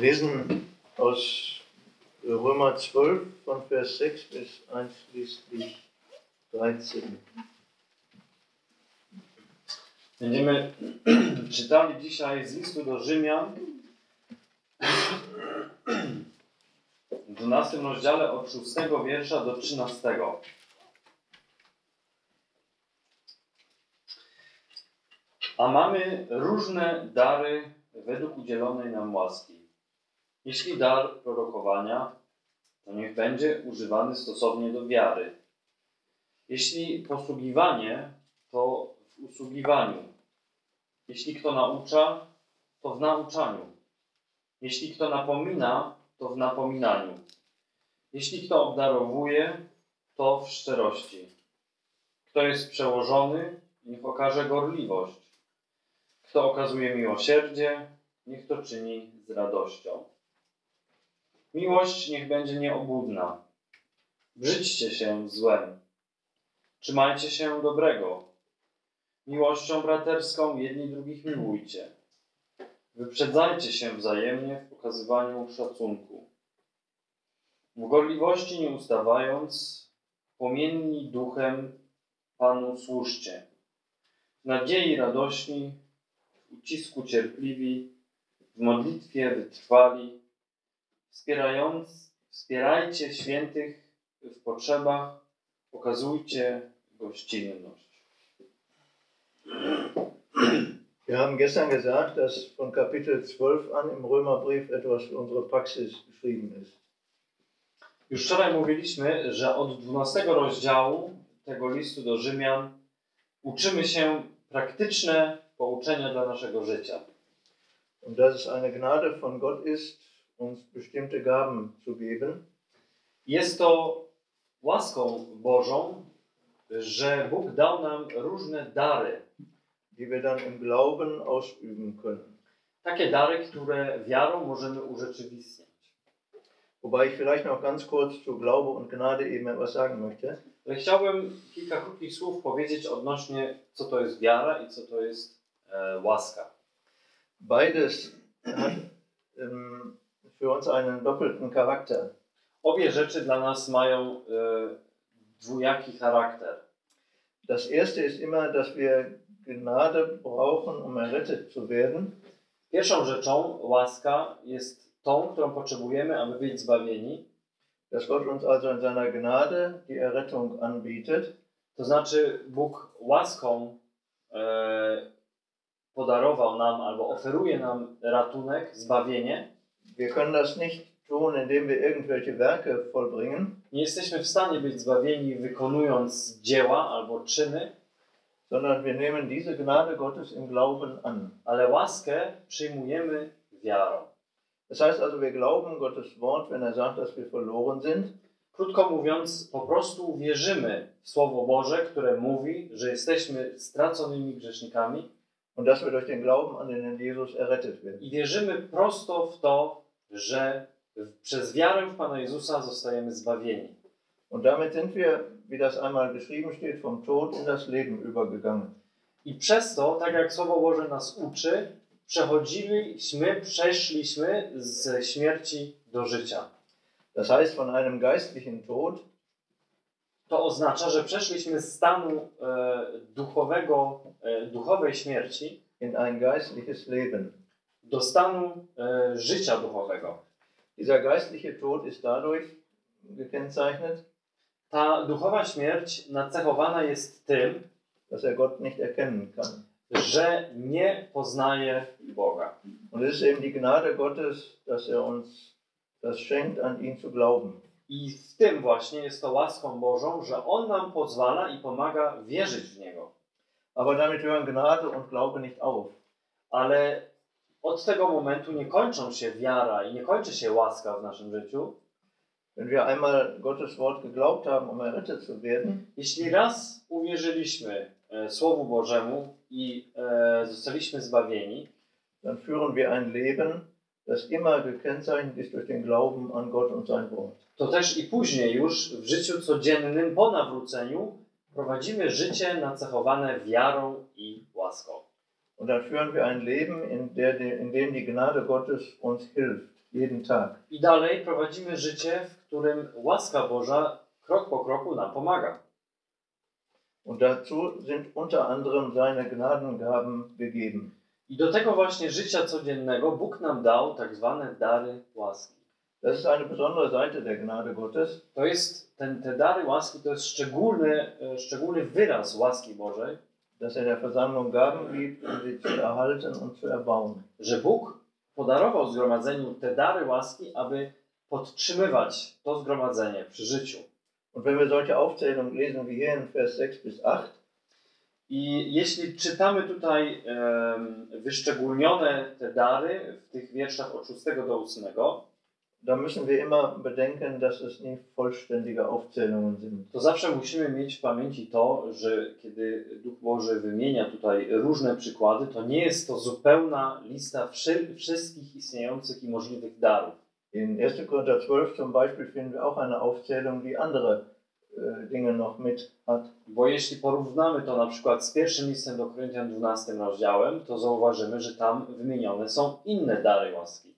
lesen aus Römer 12 von Vers 6 bis einschließlich 13. Będziemy czytali dzisiaj z listu do Rzymian w 12 rozdziale od 6 wiersza do 13. A mamy różne dary według udzielonej nam łaski. Jeśli dar prorokowania, to niech będzie używany stosownie do wiary. Jeśli posługiwanie, to w usługiwaniu. Jeśli kto naucza, to w nauczaniu. Jeśli kto napomina, to w napominaniu. Jeśli kto obdarowuje, to w szczerości. Kto jest przełożony, niech okaże gorliwość. Kto okazuje miłosierdzie, niech to czyni z radością. Miłość niech będzie nieobłudna. Brzydźcie się złem. Trzymajcie się dobrego. Miłością braterską jedni drugich miłujcie. Wyprzedzajcie się wzajemnie w okazywaniu szacunku. W gorliwości nie ustawając, płomienni duchem Panu służcie. W nadziei radośni, w ucisku cierpliwi, w modlitwie wytrwali, wspierając, wspierajcie świętych w potrzebach, okazujcie gościnność. Wir haben gestern gesagt, dass von Kapitel 12 an im Römerbrief etwas für unsere Praxis geschrieben ist. Już wczoraj mówiliśmy, że od 12 rozdziału tego listu do Rzymian uczymy się praktyczne pouczenia dla naszego życia. Und dass es eine Gnade von Gott ist, uns bestimmte Gaben zu geben. Jest to łaską Bożą, że Bóg dał nam różne dary. die wir dann im Glauben ausüben können. Takie dary, które wiarą możemy urzeczywistniać. Wobei ich vielleicht noch ganz kurz zu Glaube und Gnade eben etwas sagen möchte. Ale chciałbym kilka krótkich słów powiedzieć odnośnie, co to jest wiara i co to jest e, łaska. Beides hat ähm, für uns einen doppelten Charakter. Obie rzeczy dla nas mają e, dwojaki charakter. Das erste ist immer, dass wir Gnade brauchen, um errettet zu werden. Pierwszą rzeczą, łaska, jest tą, którą potrzebujemy, aby być zbawieni. Dass Gott uns also in seiner Gnade die Errettung anbietet. To znaczy, Bóg łaską e, podarował nam albo oferuje nam ratunek, zbawienie. Wir können das nicht tun, indem wir irgendwelche Werke vollbringen. Nie jesteśmy w stanie być zbawieni wykonując dzieła albo czyny, sondern wir nehmen diese Gnade Gottes im Glauben an. ale łaskę przyjmujemy wiarą. Das heißt also, wir glauben Gottes Wort, wenn er sagt, dass wir verloren sind. Krótko mówiąc, po prostu wierzymy w Słowo Boże, które mówi, że jesteśmy straconymi grzesznikami und dass wir durch den Glauben an den Herrn Jesus errettet werden. i wierzymy prosto w to, że przez wiarę w Pana Jezusa zostajemy zbawieni. Und damit sind wir, wie das einmal geschrieben steht, vom Tod in das Leben übergegangen. I przez to, tak jak Słowo Boże nas uczy, przechodziliśmy, przeszliśmy z śmierci do życia. Das heißt, von einem geistlichen Tod To oznacza, że przeszliśmy z stanu e, duchowego, e, duchowej śmierci in ein geistliches Leben. Do stanu e, życia duchowego. Dieser geistliche Tod ist dadurch gekennzeichnet, Ta duchowa śmierć nacechowana jest tym, dass er Gott nicht erkennen kann. że nie poznaje Boga. Und es ist eben die Gnade Gottes, dass er uns das schenkt, an ihn zu glauben. I w tym właśnie jest to łaską Bożą, że On nam pozwala i pomaga wierzyć w Niego. Aber damit hören Gnade und Glaube nicht auf. Ale od tego momentu nie kończą się wiara i nie kończy się łaska w naszym życiu. Wenn wir einmal Gottes Wort geglaubt haben, um errettet zu werden, Jeśli raz uwierzyliśmy e, Słowu Bożemu i e, zostaliśmy zbawieni, dann führen wir ein Leben, das immer gekennzeichnet ist durch den Glauben an Gott und sein Wort. to też i później już w życiu codziennym po nawróceniu prowadzimy życie nacechowane wiarą i łaską. Und dann führen wir ein Leben, in, der, in dem die Gnade Gottes uns hilft. jeden Tag. I dalej prowadzimy życie, w którym łaska Boża krok po kroku nam pomaga. Und dazu sind unter anderem seine Gnadengaben gegeben. I do tego właśnie życia codziennego Bóg nam dał tak zwane dary łaski. Das ist eine besondere Seite der Gnade Gottes, To jest, ten, te dary łaski to jest szczególny, e, szczególny wyraz łaski Bożej, dass er der Versammlung Gaben gibt, um sie zu erhalten und zu erbauen. że Bóg podarował zgromadzeniu te dary łaski, aby podtrzymywać to zgromadzenie przy życiu. Und wenn wir solche Aufzählungen lesen wie hier in Vers 6 bis 8, I jeśli czytamy tutaj em, wyszczególnione te dary w tych wierszach od 6 do 8, dann müssen wir immer bedenken, dass es nicht vollständige Aufzählungen sind. to zawsze musimy mieć w pamięci to, że kiedy Duch Boży wymienia tutaj różne przykłady, to nie jest to zupełna lista wszy- wszystkich istniejących i możliwych darów. In 1. Korinther 12 zum Beispiel finden wir auch eine Aufzählung, die andere äh, Dinge noch mit hat. Bo jeśli porównamy to na przykład z pierwszym listem do Koryntian 12 rozdziałem, to zauważymy, że tam wymienione są inne dary łaski.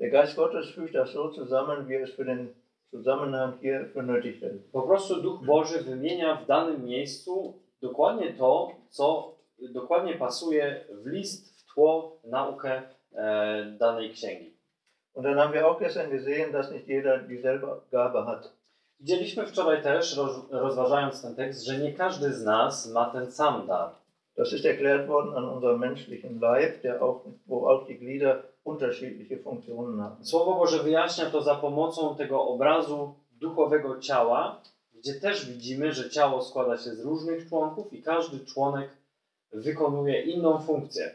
Der Geist Gottes fügt das so zusammen, wie es für den Zusammenhang hier für nötig hält. Po prostu Duch Boży wymienia w danym miejscu dokładnie to, co dokładnie pasuje w list, w tło, w naukę e, danej księgi. Und dann haben wir auch gestern gesehen, dass nicht jeder dieselbe Gabe hat. Widzieliśmy wczoraj też, roz, rozważając ten tekst, że nie każdy z nas ma ten sam dar. Das ist erklärt worden an unserem menschlichen Leib, der auch, wo auch die Glieder unterschiedliche Funktionen haben. Słowo Boże wyjaśnia to za pomocą tego obrazu duchowego ciała, gdzie też widzimy, że ciało składa się z różnych członków i każdy członek wykonuje inną funkcję.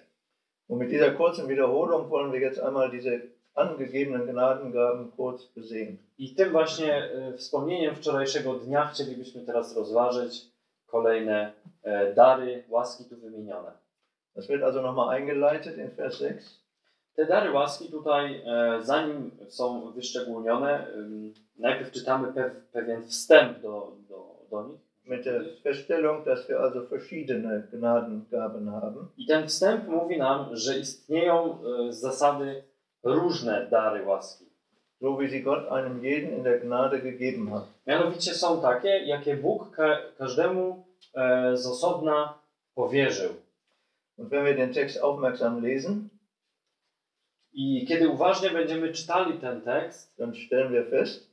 Und mit dieser kurzen Wiederholung wollen wir jetzt einmal diese angegebenen Gnadengaben kurz besehen. I tym właśnie e, wspomnieniem wczorajszego dnia chcielibyśmy teraz rozważyć kolejne e, dary, łaski tu wymienione. Das wird also nochmal eingeleitet in Vers 6. Te dary łaski tutaj, e, zanim są wyszczególnione, najpierw czytamy pew, pewien wstęp do, do, do nich. mit der Feststellung, dass wir also verschiedene Gnadengaben haben. I ten wstęp mówi nam, że istnieją e, z zasady różne dary łaski. so wie sie Gott einem jeden in der Gnade gegeben hat. Mianowicie są takie, jakie Bóg ka każdemu e, z osobna powierzył. Und wenn wir den Text aufmerksam lesen, I kiedy uważnie będziemy czytali ten tekst, dann stellen wir fest,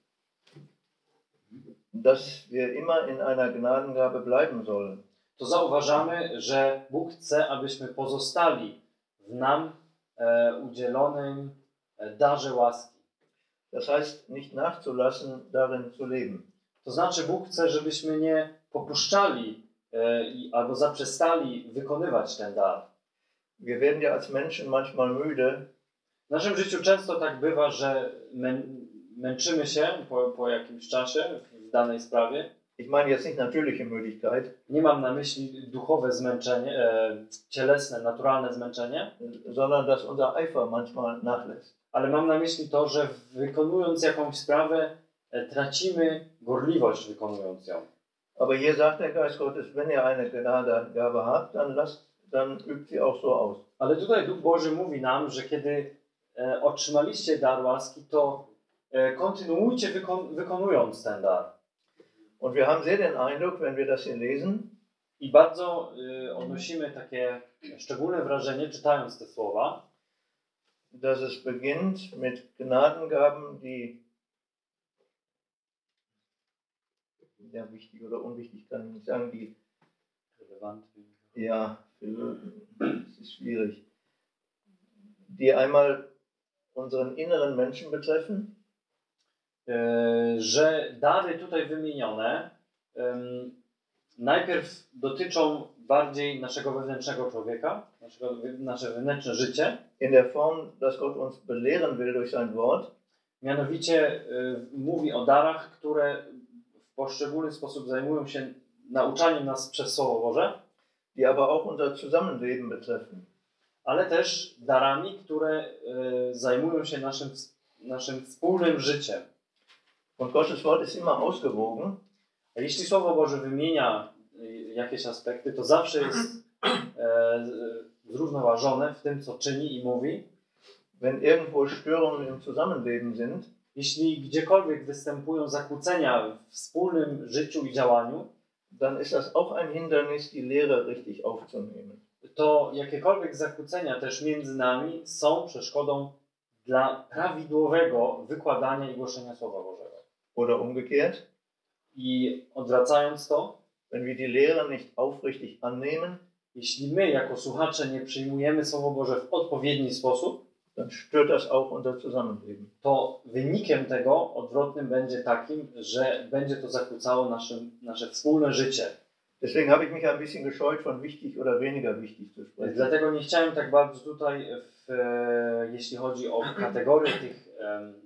dass wir immer in einer Gnadengabe bleiben sollen. to zauważamy, że Bóg chce, abyśmy pozostali w nam e, udzielonym e, darze łaski. Das heißt, nicht nachzulassen, darin zu leben. To znaczy, Bóg chce, żebyśmy nie popuszczali e, albo zaprzestali wykonywać ten dar. Wir werden ja als Menschen manchmal müde, W naszym życiu często tak bywa, że mę, męczymy się po, po jakimś czasie w danej sprawie. ich meine jetzt nicht natürliche Müdigkeit, Nie mam na myśli duchowe zmęczenie, e, cielesne, naturalne zmęczenie, sondern dass unser Eifer manchmal nachlässt. ale mam na myśli to, że wykonując jakąś sprawę, e, tracimy gorliwość wykonując ją. Aber hier sagt der Geist Gottes, wenn ihr eine Gnadengabe habt, dann lasst, dann übt sie auch so aus. Ale tutaj Duch Boży mówi nam, że kiedy e, otrzymaliście dar łaski, to e, kontynuujcie wykon wykonując ten dar. Und wir haben sehr den Eindruck, wenn wir das hier lesen, I bardzo e, odnosimy takie szczególne wrażenie, czytając te słowa, dass es beginnt mit Gnadengaben, die ja wichtig oder unwichtig kann ich nicht sagen, die ja, es ist schwierig, die einmal unseren inneren Menschen betreffen, e, że dary tutaj wymienione em, najpierw dotyczą bardziej naszego wewnętrznego człowieka, naszego, nasze wewnętrzne życie, in der Form, dass Gott uns belehren will durch sein Wort, Mianowicie y, mówi o darach, które w poszczególny sposób zajmują się nauczaniem nas przez Słowo Boże, die aber auch unser Zusammenleben betreffen. ale też darami, które y, zajmują się naszym, naszym wspólnym życiem. Und Gottes Wort ist immer ausgewogen A jeśli Słowo Boże wymienia y, jakieś aspekty, to zawsze jest e, zrównoważone w tym, co czyni i mówi. wenn irgendwo Störungen im Zusammenleben sind, Jeśli gdziekolwiek występują zakłócenia w wspólnym życiu i działaniu, dann ist das auch ein Hindernis, die Lehre richtig aufzunehmen. to jakiekolwiek zakłócenia też między nami są przeszkodą dla prawidłowego wykładania i głoszenia Słowa Bożego. Oder umgekehrt, I odwracając to, wenn wir die Lehre nicht aufrichtig annehmen, jeśli my jako słuchacze nie przyjmujemy Słowo Boże w odpowiedni sposób, dann stört das auch unser Zusammenleben. to wynikiem tego odwrotnym będzie takim, że będzie to zakłócało naszym, nasze wspólne życie. Deswegen habe ich mich ein bisschen gescheut, von wichtig oder weniger wichtig zu sprechen. Dlatego nie chciałem tak bardzo tutaj, w, e, jeśli chodzi o kategorię tych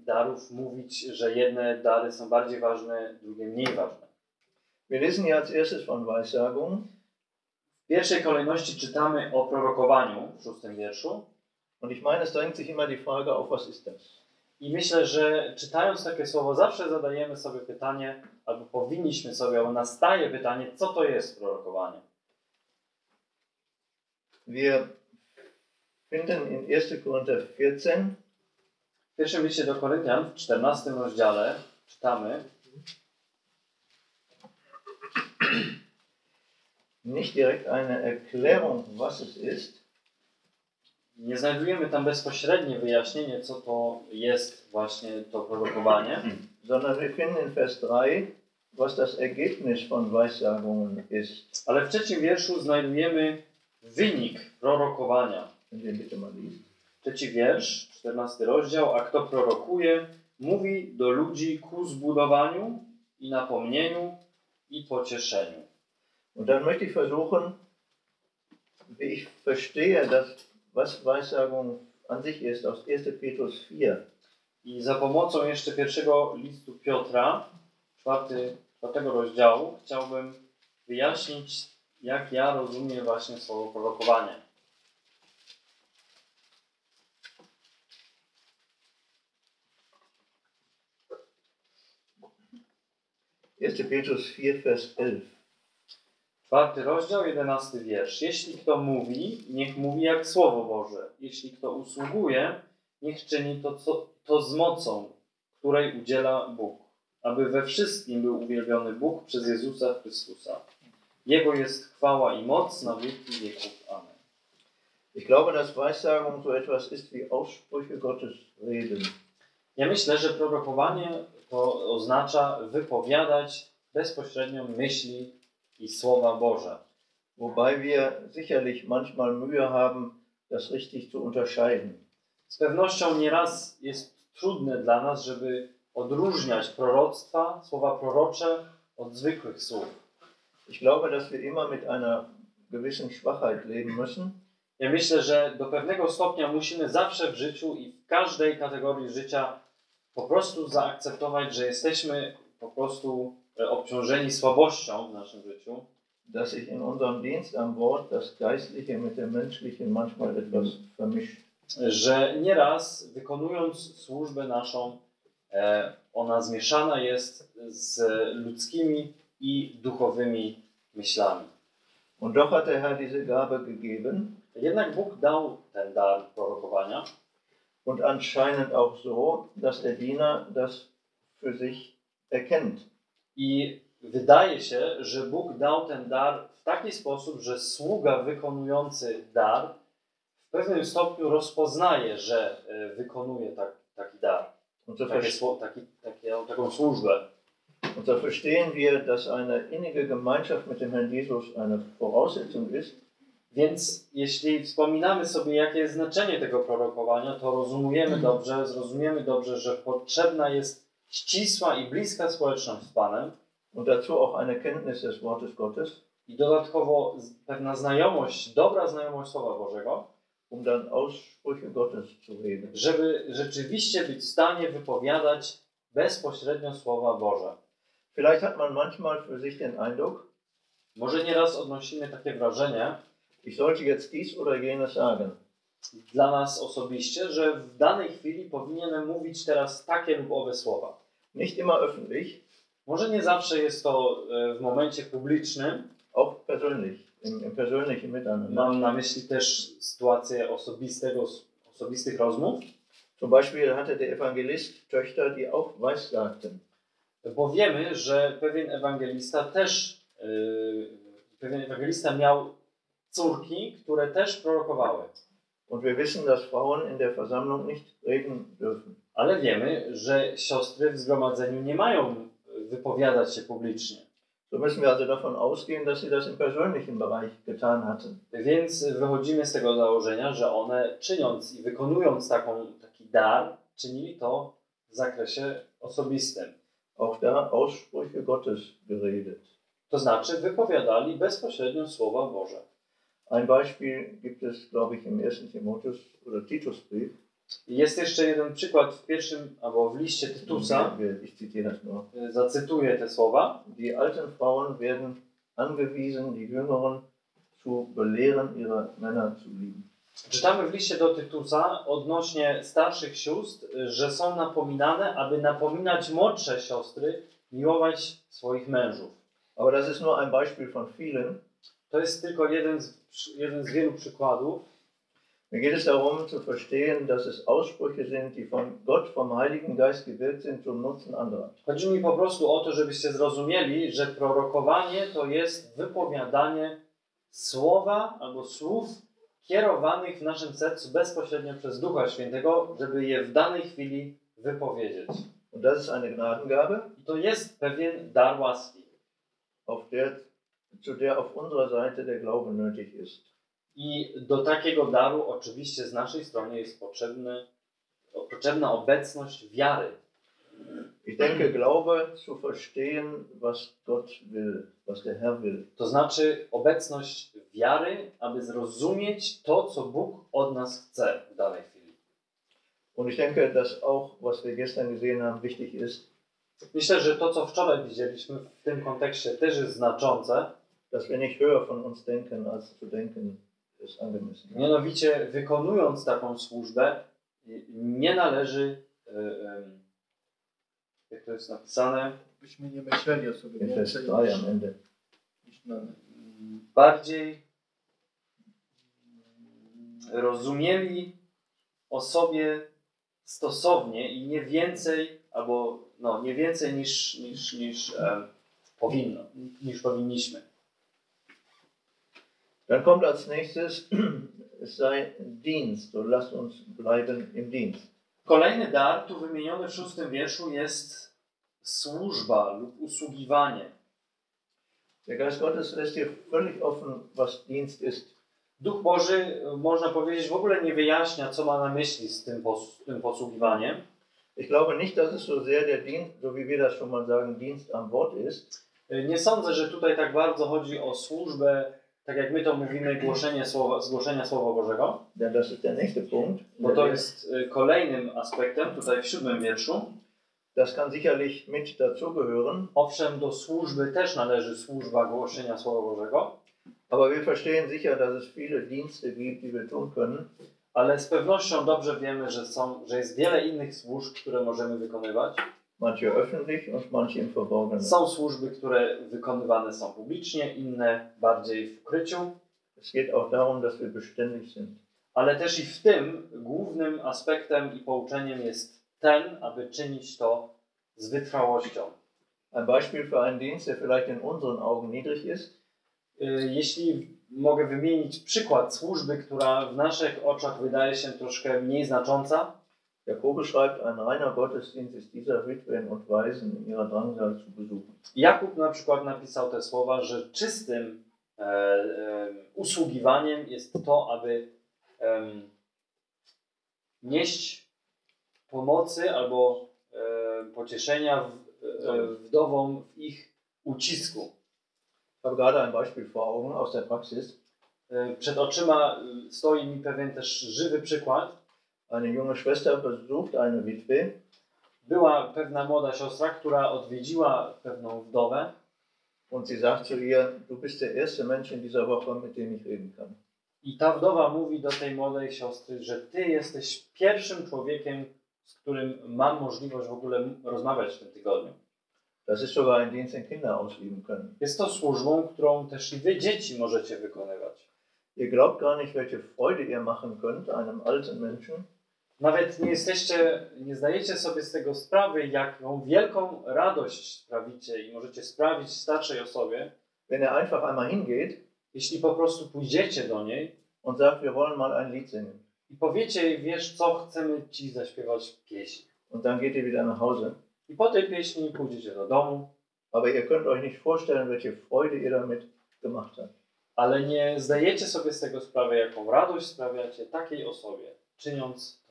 darów, mówić, że jedne dary są bardziej ważne, drugie mniej ważne. Wir lesen hier als erstes von Weissagung. W pierwszej kolejności czytamy o prorokowaniu w szóstym wierszu. Und ich meine, es drängt sich immer die Frage auf, was ist das? I myślę, że czytając takie słowo, zawsze zadajemy sobie pytanie, albo powinniśmy sobie, albo nastaje pytanie, co to jest prorokowanie. Wir finden in 1. Korinther 14 W pierwszym liście do Koryntian, w 14 rozdziale, czytamy, nicht direkt eine Erklärung, was es ist, nie znajdujemy tam bezpośrednie wyjaśnienie, co to jest właśnie to prorokowanie, sondern wir finden in Vers 3, was das Ergebnis von Weissagungen ist. ale w trzecim wierszu znajdujemy wynik prorokowania. Trzeci wiersz, 14 rozdział, a kto prorokuje, mówi do ludzi ku zbudowaniu i napomnieniu i pocieszeniu. Und dann möchte ich versuchen, wie ich verstehe, dass, was Weissagung an sich ist, aus 1. Petrus 4. I za pomocą jeszcze pierwszego listu Piotra, czwarty, czwartego rozdziału, chciałbym wyjaśnić, jak ja rozumiem właśnie słowo prorokowanie. Erste Petrus 4, Vers 11. Czwarty rozdział, jedenasty wiersz. Jeśli kto mówi, niech mówi jak Słowo Boże. Jeśli kto usługuje, niech czyni to, co, to z mocą, której udziela Bóg, aby we wszystkim był uwielbiony Bóg przez Jezusa Chrystusa. Jego jest chwała i moc na wieki wieków. Amen. Ich glaube, dass Weissagung so etwas ist wie Aussprüche Gottes reden. Ja myślę, że prorokowanie to oznacza wypowiadać bezpośrednio myśli i słowa Boże. Wobei wir sicherlich manchmal Mühe haben, das richtig zu unterscheiden. Z pewnością nieraz jest trudne dla nas, żeby odróżniać proroctwa, słowa prorocze od zwykłych słów. Ich glaube, dass wir immer mit einer gewissen Schwachheit leben müssen. Ja myślę, że do pewnego stopnia musimy zawsze w życiu i w każdej kategorii życia po prostu zaakceptować, że jesteśmy po prostu obciążeni słabością w naszym życiu, dass sich in unserem Dienst am Wort das Geistliche mit dem Menschlichen manchmal etwas vermischt. że nieraz wykonując służbę naszą, e, ona zmieszana jest z ludzkimi i duchowymi myślami. Und doch hat der Herr diese Gabe gegeben Jednak Bóg dał ten dar prorokowania und anscheinend auch so, dass der Diener das für sich erkennt. I wydaje się, że Bóg dał ten dar w taki sposób, że sługa wykonujący dar w pewnym stopniu rozpoznaje, że e, wykonuje tak, taki dar, takie, sło- taki, takie, taką służbę. und so verstehen wir, dass eine innige Gemeinschaft mit dem Herrn Jesus eine Voraussetzung ist, Więc jeśli wspominamy sobie, jakie jest znaczenie tego prorokowania, to rozumiemy dobrze, zrozumiemy dobrze, że potrzebna jest ścisła i bliska społeczność z Panem und dazu auch eine Kenntnis des Wortes Gottes, i dodatkowo pewna znajomość, dobra znajomość Słowa Bożego, um dann Aussprüche Gottes zu reden. żeby rzeczywiście być w stanie wypowiadać bezpośrednio Słowa Boże. Vielleicht hat man manchmal für sich den Eindruck, Może nieraz odnosimy takie wrażenie ich sollte jetzt dies oder jenes sagen. Dla nas osobiście, że w danej chwili powinienem mówić teraz takie lub owe słowa. Nicht immer öffentlich, Może nie zawsze jest to e, w momencie publicznym, auch persönlich, im, im persönlichen Miteinander. Mam na myśli też sytuację osobistego, osobistych rozmów, Zum Beispiel hatte der Evangelist Töchter, die auch weissagten. Bo wiemy, że pewien ewangelista też, yy, pewien ewangelista miał córki, które też prorokowały. Und wir wissen, dass Frauen in der Versammlung nicht reden dürfen. Ale wiemy, że siostry w zgromadzeniu nie mają wypowiadać się publicznie. So müssen wir also davon ausgehen, dass sie das im persönlichen Bereich getan hatten. Więc wychodzimy z tego założenia, że one czyniąc i wykonując taką, taki dar, czynili to w zakresie osobistym. Auch da Aussprüche Gottes geredet. To znaczy wypowiadali bezpośrednio słowa Boże. Ein Beispiel gibt es, glaube ich, im 1. Timotheus oder Titusbrief. Jest jeszcze jeden przykład w pierwszym, albo w liście Tytusa. Ich zitiere das nur. Zacytuję te słowa. Die alten Frauen werden angewiesen, die Jüngeren zu belehren, ihre Männer zu lieben. Czytamy w liście do Tytusa odnośnie starszych sióstr, że są napominane, aby napominać młodsze siostry miłować swoich mężów. Aber das ist nur ein Beispiel von vielen. To jest tylko jeden z, jeden z wielu przykładów. Mir geht es darum zu verstehen, dass es Aussprüche sind, die von Gott, vom Heiligen Geist gewirkt sind zum Nutzen anderer. Chodzi mi po prostu o to, żebyście zrozumieli, że prorokowanie to jest wypowiadanie słowa albo słów kierowanych w naszym sercu bezpośrednio przez Ducha Świętego, żeby je w danej chwili wypowiedzieć. Und das ist eine Gnadengabe, I to jest pewien dar łaski, auf der, zu der auf unserer Seite der Glaube nötig ist. I do takiego daru oczywiście z naszej strony jest potrzebny, potrzebna obecność wiary. Ich denke, Glaube zu verstehen, was Gott will, was der Herr will. To znaczy obecność wiary, aby zrozumieć to, co Bóg od nas chce w danej chwili. Und ich denke, dass auch, was wir gestern gesehen haben, wichtig ist, Myślę, że to, co wczoraj widzieliśmy w tym kontekście też jest znaczące. Dass wir nicht höher von uns denken, als zu denken ist angemessen. Mianowicie, wykonując taką służbę, nie należy, e, em, jak to jest napisane, byśmy nie myśleli o sobie więcej 3 niż, na, bardziej rozumieli o sobie stosownie i nie więcej, albo no, nie więcej niż, niż, niż em, powinno, niż powinniśmy. Dann kommt als nächstes, es sei Dienst. So lasst uns bleiben im Dienst. Kolejny dar, tu wymieniony w szóstym wierszu, jest służba lub usługiwanie. Der Geist Gottes lässt hier völlig offen, was Dienst ist. Duch Boży, można powiedzieć, w ogóle nie wyjaśnia, co ma na myśli z tym, pos, tym posługiwaniem. Ich glaube nicht, dass es so sehr der Dienst, so wie wir das schon mal sagen, Dienst am Wort ist, Nie sądzę, że tutaj tak bardzo chodzi o służbę, tak jak my to mówimy, głoszenie słowa, zgłoszenia Słowa Bożego, bo to jest y, kolejnym aspektem, tutaj w siódmym wierszu. Das kann sicherlich mit dazugehören, Owszem, do służby też należy służba głoszenia Słowa Bożego, aber wir verstehen sicher, dass es viele Dienste gibt, die wir tun können. ale z pewnością dobrze wiemy, że, są, że jest wiele innych służb, które możemy wykonywać. Manche öffentlich und manche im Verborgenen. Są służby, które wykonywane są publicznie, inne bardziej w ukryciu, Es geht auch darum, dass wir beständig sind. ale też i w tym głównym aspektem i pouczeniem jest ten, aby czynić to z wytrwałością. Ein Beispiel für einen Dienst, der vielleicht in unseren Augen niedrig ist, Y, Jeśli mogę wymienić przykład służby, która w naszych oczach wydaje się troszkę mniej znacząca, Jakobus schreibt, ein reiner Gottesdienst ist dieser Witwen und Waisen in ihrer Drangsal zu besuchen. Jakub na przykład napisał te słowa, że czystym e, e, usługiwaniem jest to, aby em, nieść pomocy albo e, pocieszenia w, e, wdowom w ich ucisku. Ich habe gerade ein Beispiel vor Augen aus der Praxis. E, Przed oczyma e, stoi mi pewien też żywy przykład. Eine junge Schwester besucht eine Witwe Była pewna młoda siostra, która odwiedziła pewną wdowę und sie sagt zu ihr, du bist der erste Mensch in dieser Woche, mit dem ich reden kann. i ta wdowa mówi do tej młodej siostry, że ty jesteś pierwszym człowiekiem, z którym mam możliwość w ogóle rozmawiać w tym tygodniu. Das ist sogar ein Dienst, den Kinder ausüben können. Jest to służbą, którą też i wy, dzieci, możecie wykonywać. Ihr glaubt gar nicht, welche Freude ihr machen könnt, einem alten Menschen, Nawet nie jesteście, nie zdajecie sobie z tego sprawy, jaką wielką radość sprawicie i możecie sprawić starszej osobie, wenn er einfach einmal hingeht jeśli po prostu pójdziecie do niej und sagt, wir wollen mal ein Lied singen. i powiecie jej, wiesz co, chcemy ci zaśpiewać pieśń. Und dann geht ihr wieder nach Hause. I po tej pieśni pójdziecie do domu, Aber ihr könnt euch nicht vorstellen, welche Freude ihr damit gemacht habt. ale nie zdajecie sobie z tego sprawy, jaką radość sprawiacie takiej osobie, czyniąc.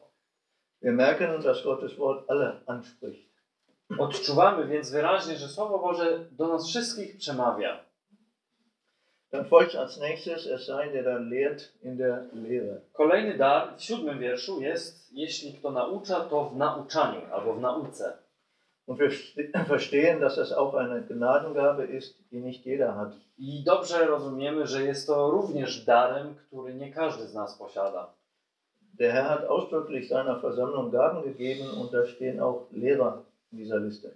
Wir merken, dass Gottes Wort alle anspricht. Odczuwamy więc wyraźnie, że Słowo Boże do nas wszystkich przemawia. Dann folgt als nächstes, es sei, der dann lehrt in der Lehre. Kolejny dar w siódmym wierszu jest, jeśli kto naucza, to w nauczaniu albo w nauce. Und wir st- verstehen, dass das auch eine Gnadengabe ist, die nicht jeder hat. I dobrze rozumiemy, że jest to również darem, który nie każdy z nas posiada. Der Herr hat ausdrücklich seiner Versammlung Gaben gegeben und da stehen auch Lehrer in dieser Liste.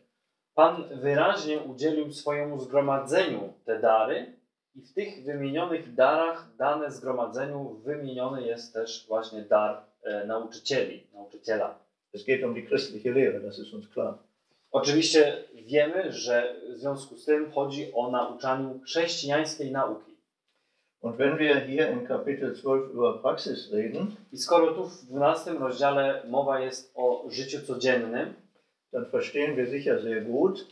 Pan wyraźnie udzielił swojemu zgromadzeniu te dary i w tych wymienionych darach dane zgromadzeniu wymieniony jest też właśnie dar e, nauczycieli, nauczyciela. Es geht um die christliche Lehre, das ist uns klar. Oczywiście wiemy, że w związku z tym chodzi o nauczaniu chrześcijańskiej nauki. Und wenn wir hier in Kapitel 12 über Praxis reden, I skoro tu w 12 rozdziale mowa jest o życiu codziennym, dann verstehen wir sicher sehr gut,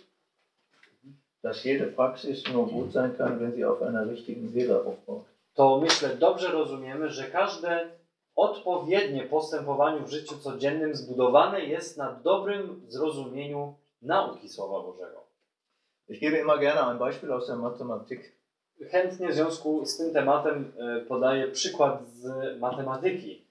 dass jede Praxis nur gut sein kann, wenn sie auf einer richtigen Lehre aufbaut. to myślę dobrze rozumiemy, że każde odpowiednie postępowanie w życiu codziennym zbudowane jest na dobrym zrozumieniu nauki Słowa Bożego. Ich gebe immer gerne ein Beispiel aus der Mathematik. Chętnie w związku z tym tematem e, podaję przykład z matematyki.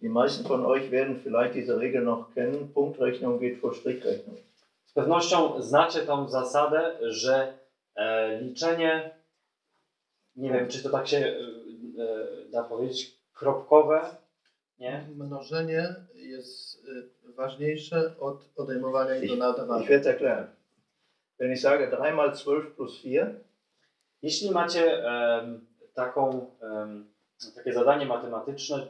Die meisten von euch werden vielleicht diese Regel noch kennen. Punktrechnung geht vor Strichrechnung. Z pewnością znacie tą zasadę, że e, liczenie, nie wiem czy to tak się e, e, da powiedzieć, kropkowe, nie? Mnożenie jest y, ważniejsze od odejmowania i Ich, ich dodawania. werde erklären. Wenn ich sage 3 mal 12 plus 4, Jeśli macie taką, takie zadanie matematyczne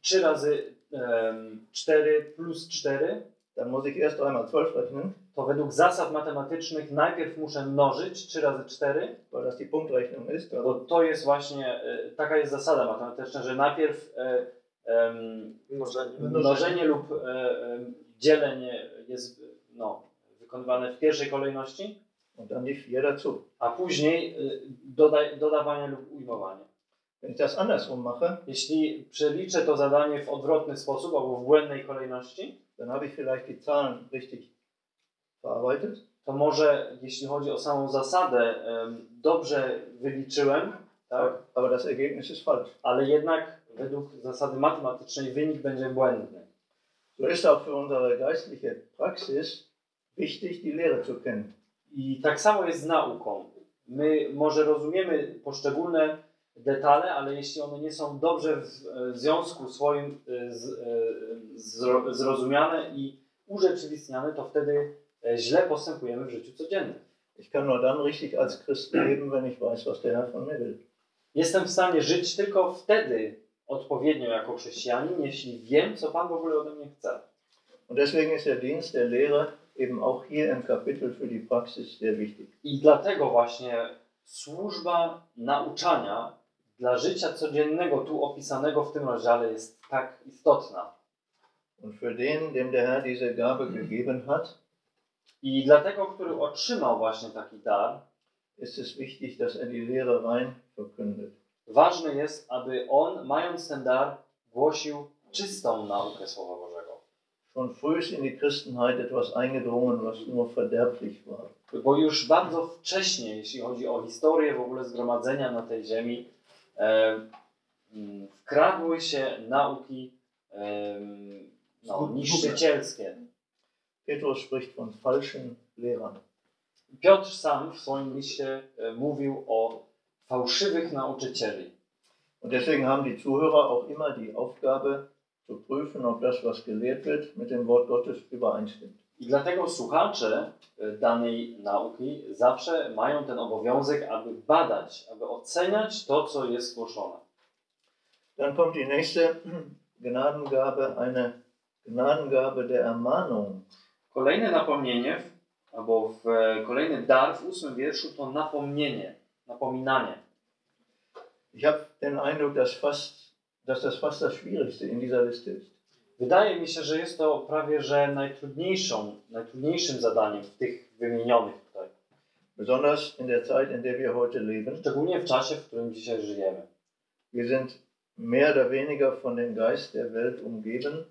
3 razy em, 4 plus 4, dann muss ich erst 3 mal 12 rechnen, to według zasad matematycznych najpierw muszę mnożyć 3 razy 4, weil das die Punktrechnung ist. bo to jest właśnie, e, taka jest zasada matematyczna, że najpierw e, em, Mnożenie. mnożenie lub e, dzielenie jest no, wykonywane w pierwszej kolejności, die 4 dazu. a później e, doda, dodawanie lub ujmowanie. Wenn ich das andersrum mache, Jeśli przeliczę to zadanie w odwrotny sposób albo w błędnej kolejności, dann habe ich vielleicht die Zahlen richtig verarbeitet, to może, jeśli chodzi o samą zasadę, dobrze wyliczyłem, tak, aber das Ergebnis ist falsch. ale jednak według zasady matematycznej wynik będzie błędny. So ist auch für unsere geistliche Praxis wichtig, die Lehre zu kennen. I tak samo jest z nauką. My może rozumiemy poszczególne detale, ale jeśli one nie są dobrze w związku swoim e, zro, zrozumiane i urzeczywistniane, to wtedy e, źle postępujemy w życiu codziennym. Ich kann nur dann richtig als Christ leben, wenn ich weiß, was der Herr von mir will. Jestem w stanie żyć tylko wtedy odpowiednio jako chrześcijanin, jeśli wiem, co Pan w ogóle ode mnie chce. Und deswegen ist der Dienst der Lehre eben auch hier im Kapitel für die Praxis sehr wichtig. I dlatego właśnie służba nauczania dla życia codziennego, tu opisanego w tym rozdziale, jest tak istotna. Und für den, dem der Herr diese Gabe gegeben hat, I dlatego, który otrzymał właśnie taki dar, ist es wichtig, dass er die Lehre rein verkündet. ważne jest, aby on, mając ten dar, głosił czystą naukę Słowa Bożego. Schon früh in die Christenheit etwas eingedrungen, was nur verderblich war. Bo już bardzo wcześnie, jeśli chodzi o historię w ogóle zgromadzenia na tej ziemi, e, wkradły się nauki e, no, niszczycielskie. Petrus spricht von falschen Lehrern. Piotr sam w swoim liście e, mówił o fałszywych nauczycieli. Und deswegen haben die Zuhörer auch immer die Aufgabe zu prüfen, ob das, was gelehrt wird, mit dem Wort Gottes übereinstimmt. I dlatego słuchacze e, danej nauki zawsze mają ten obowiązek, aby badać, aby oceniać to, co jest głoszone. Dann kommt die nächste Gnadengabe, eine Gnadengabe der Ermahnung. Kolejne napomnienie, albo w, e, kolejny dar w ósmym wierszu to napomnienie, napominanie. Ich habe den Eindruck, dass, fast, dass das fast das Schwierigste in dieser Liste ist. Wydaje mi się, że jest to prawie że najtrudniejszą, najtrudniejszym zadaniem w tych wymienionych tutaj. Besonders in der Zeit, in der wir heute leben. Szczególnie w czasie, w którym dzisiaj żyjemy. Wir sind mehr oder weniger von dem Geist der Welt umgeben,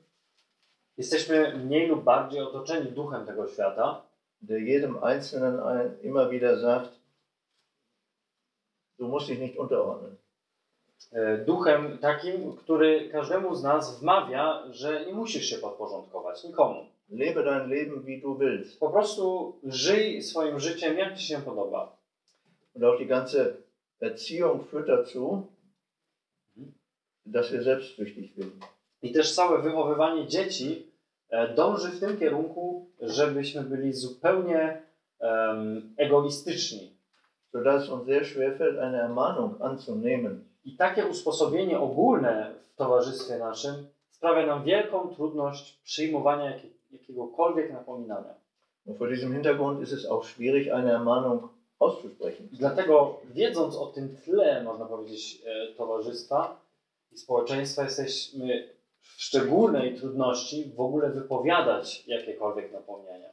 Jesteśmy mniej lub bardziej otoczeni duchem tego świata, der jedem Einzelnen ein, immer wieder sagt, du musst dich nicht unterordnen. E, duchem takim, który każdemu z nas wmawia, że nie musisz się podporządkować nikomu. Lebe dein Leben, wie du willst. Po prostu żyj swoim życiem, jak ci się podoba. Und auch die ganze Erziehung führt dazu, dass wir selbstsüchtig werden. I też całe wychowywanie dzieci e, dąży w tym kierunku, żebyśmy byli zupełnie em, egoistyczni. sodass uns sehr schwerfällt, eine Ermahnung anzunehmen. I takie usposobienie ogólne w towarzystwie naszym sprawia nam wielką trudność przyjmowania jakie, jakiegokolwiek napominania. Und vor diesem Hintergrund ist es auch schwierig, eine Ermahnung auszusprechen. I dlatego, wiedząc o tym tle, można powiedzieć, e, towarzystwa i społeczeństwa, jesteśmy w szczególnej trudności w ogóle wypowiadać jakiekolwiek napomnienia.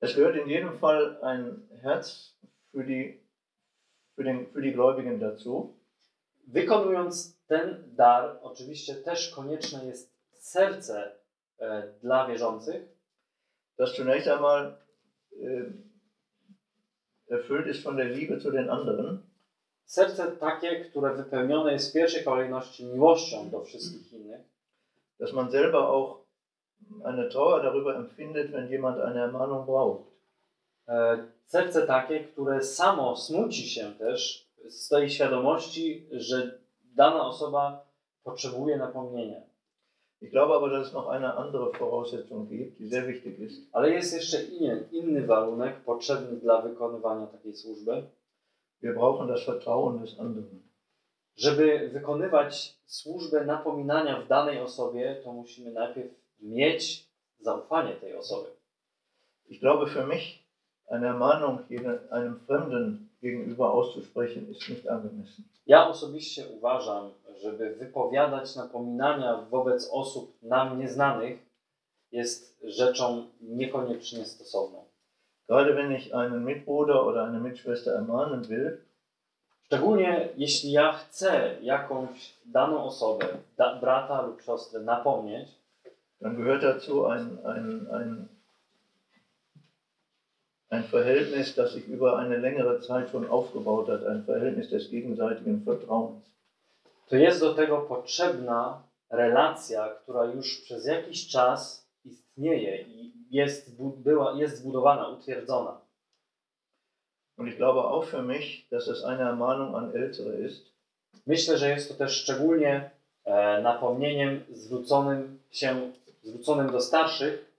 Es gehört in jedem Fall ein Herz für die, für den, für die Gläubigen dazu, Wykonując ten dar, oczywiście też konieczne jest serce e, dla wierzących, das zunächst einmal äh, erfüllt ist von der Liebe zu den anderen. Serce takie, które wypełnione jest w pierwszej kolejności miłością do wszystkich innych, dass man selber auch eine Trauer darüber empfindet, wenn jemand eine Ermahnung braucht. E, serce takie, które samo smuci się też z tej świadomości, że dana osoba potrzebuje napomnienia. Ich glaube aber, dass es noch eine andere Voraussetzung gibt, die sehr wichtig ist. Ale jest jeszcze inny, inny warunek potrzebny dla wykonywania takiej służby. Wir brauchen das Vertrauen des anderen. Żeby wykonywać służbę napominania w danej osobie, to musimy najpierw mieć zaufanie tej osoby. Ich glaube, für mich eine Ermahnung jedem- einem Fremden gegenüber auszusprechen, ist nicht angemessen. Ja osobiście uważam, żeby wypowiadać napominania wobec osób nam nieznanych jest rzeczą niekoniecznie stosowną. Gerade wenn ich einen Mitbruder oder eine Mitschwester ermahnen will, Szczególnie jeśli ja chcę jakąś daną osobę, da, brata lub siostrę napomnieć, dann gehört dazu ein, ein, ein, ein Verhältnis, das sich über eine längere Zeit schon aufgebaut hat, ein Verhältnis des gegenseitigen Vertrauens. to jest do tego potrzebna relacja, która już przez jakiś czas istnieje i jest, była, jest zbudowana, utwierdzona. Und ich glaube auch für mich, dass es eine Ermahnung an Ältere ist, Myślę, że jest to też szczególnie e, napomnieniem zwróconym się, zwróconym do starszych,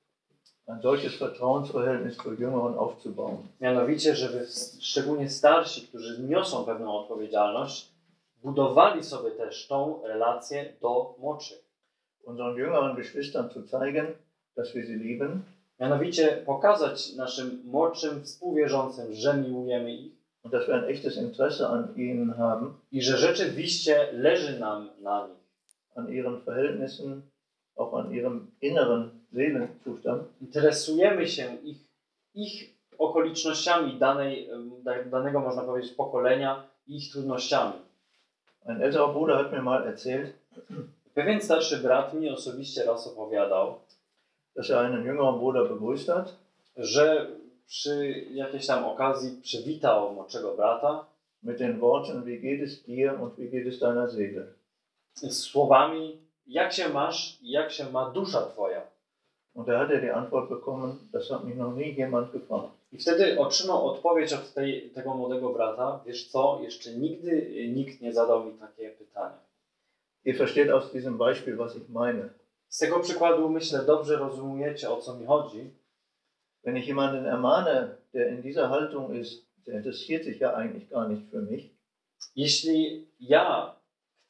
ein solches Vertrauensverhältnis zu Jüngeren aufzubauen. mianowicie, żeby szczególnie starsi, którzy niosą pewną odpowiedzialność, budowali sobie też tą relację do młodszych. Unseren jüngeren Geschwistern zu zeigen, dass wir sie lieben Mianowicie pokazać naszym młodszym współwierzącym, że miłujemy ich und dass wir ein echtes Interesse an ihnen haben, i że rzeczywiście leży nam na nich. an ihren Verhältnissen, auch an ihrem inneren Seelenzustand. Interesujemy się ich, ich okolicznościami danej, danego, można powiedzieć, pokolenia i ich trudnościami. Ein älterer Bruder hat mir mal erzählt, Pewien starszy brat mi osobiście raz opowiadał, dass er einen jüngeren Bruder begrüßt hat że przy jakiejś tam okazji przywitał młodszego brata mit den Worten, wie geht es dir und wie geht es deiner Seele? z słowami jak się masz i jak się ma dusza twoja. Und da hat er die Antwort bekommen, das hat mich noch nie jemand gefragt. I wtedy otrzymał odpowiedź od tej, tego młodego brata, wiesz co, jeszcze nigdy nikt nie zadał mi takie pytanie. Ihr versteht aus diesem Beispiel, was ich meine. Z tego przykładu myślę dobrze rozumiecie o co mi chodzi. Wenn ich jemanden ermahne, der in dieser Haltung ist, der interessiert sich ja eigentlich gar nicht für mich, Jeśli ja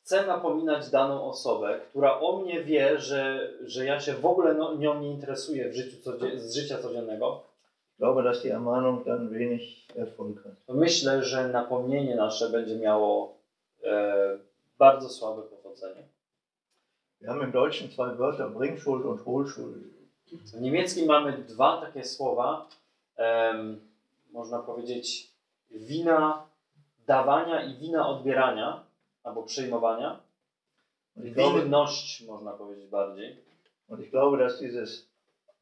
chcę napominać daną osobę, która o mnie wie, że, że ja się w ogóle no, nią nie interesuję w życiu codzie- z życia codziennego, glaube, dass die Ermahnung dann wenig Erfolg hat. to myślę, że napomnienie nasze będzie miało e, bardzo słabe powodzenie. Wir haben im Deutschen zwei Wörter, Bringschuld und Holschuld. W niemieckim mamy dwa takie słowa, em, można powiedzieć wina dawania i wina odbierania albo przyjmowania. Winność można powiedzieć bardziej. und ich glaube dass, dieses,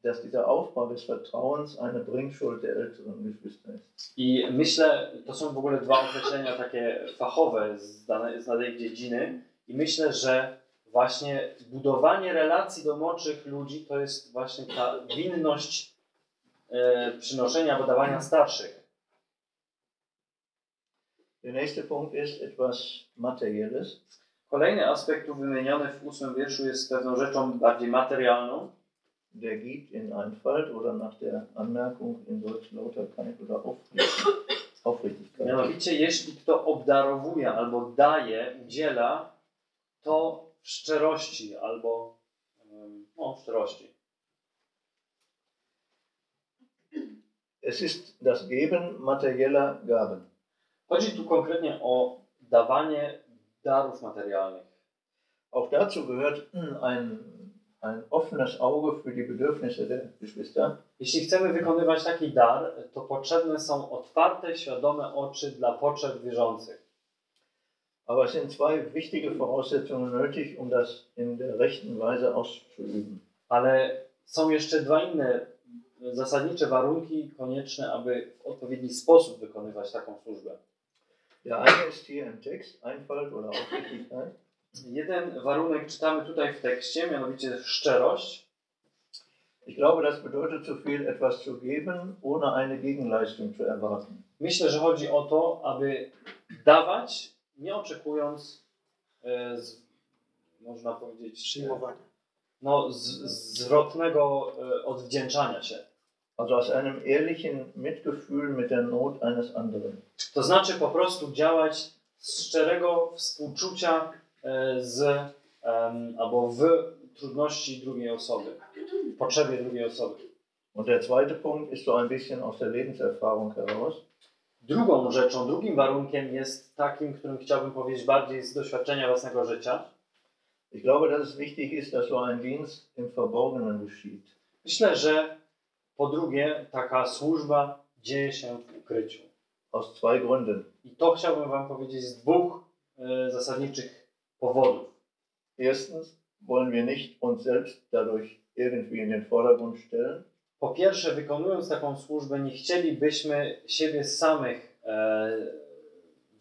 dass dieser Aufbau des Vertrauens eine Bringschuld der älteren Geschwister ist. I myślę, to są w ogóle dwa określenia takie fachowe z danej, z danej dziedziny i myślę, że właśnie budowanie relacji do młodszych ludzi to jest właśnie ta winność e, przynoszenia albo dawania starszych. Der nächste Punkt ist etwas Materielles. Kolejny aspekt tu wymieniony w ósmym wierszu jest pewną rzeczą bardziej materialną. Der gibt in Einfalt oder nach der Anmerkung in Deutsch Lauterkeit oder Aufrichtigkeit. Mianowicie, jeśli kto obdarowuje albo daje, udziela, to w szczerości albo no, w szczerości. Es ist das Geben materieller Gaben. Chodzi tu konkretnie o dawanie darów materialnych. Auch dazu gehört ein, ein offenes Auge für die Bedürfnisse der Geschwister. Jeśli chcemy wykonywać taki dar, to potrzebne są otwarte, świadome oczy dla potrzeb wierzących. Aber es sind zwei wichtige Voraussetzungen nötig, um das in der rechten Weise auszuüben. Ale są jeszcze dwa inne zasadnicze warunki konieczne, aby w odpowiedni sposób wykonywać taką służbę. Der eine ist hier im Text, Einfalt oder Aufrichtigkeit. Jeden warunek czytamy tutaj w tekście, mianowicie szczerość. Ich glaube, das bedeutet so viel, etwas zu geben, ohne eine Gegenleistung zu erwarten. Myślę, że chodzi o to, aby dawać, nie oczekując, e, z, można powiedzieć, Przyjmowanie. no, z, zwrotnego e, odwdzięczania się. Also aus einem ehrlichen Mitgefühl mit der Not eines anderen. To znaczy po prostu działać z szczerego współczucia e, z albo w trudności drugiej osoby, w potrzebie drugiej osoby. Und der zweite Punkt ist so ein bisschen aus der Lebenserfahrung heraus. Drugą rzeczą, drugim warunkiem jest takim, którym chciałbym powiedzieć bardziej z doświadczenia własnego życia. Ich glaube, dass es wichtig ist, dass so ein Dienst im Verborgenen geschieht. Myślę, że po drugie taka służba dzieje się w ukryciu. Aus zwei Gründen. I to chciałbym Wam powiedzieć z dwóch e, zasadniczych powodów. Erstens wollen wir nicht uns selbst dadurch irgendwie in den Vordergrund stellen. Po pierwsze, wykonując taką służbę, nie chcielibyśmy siebie samych e,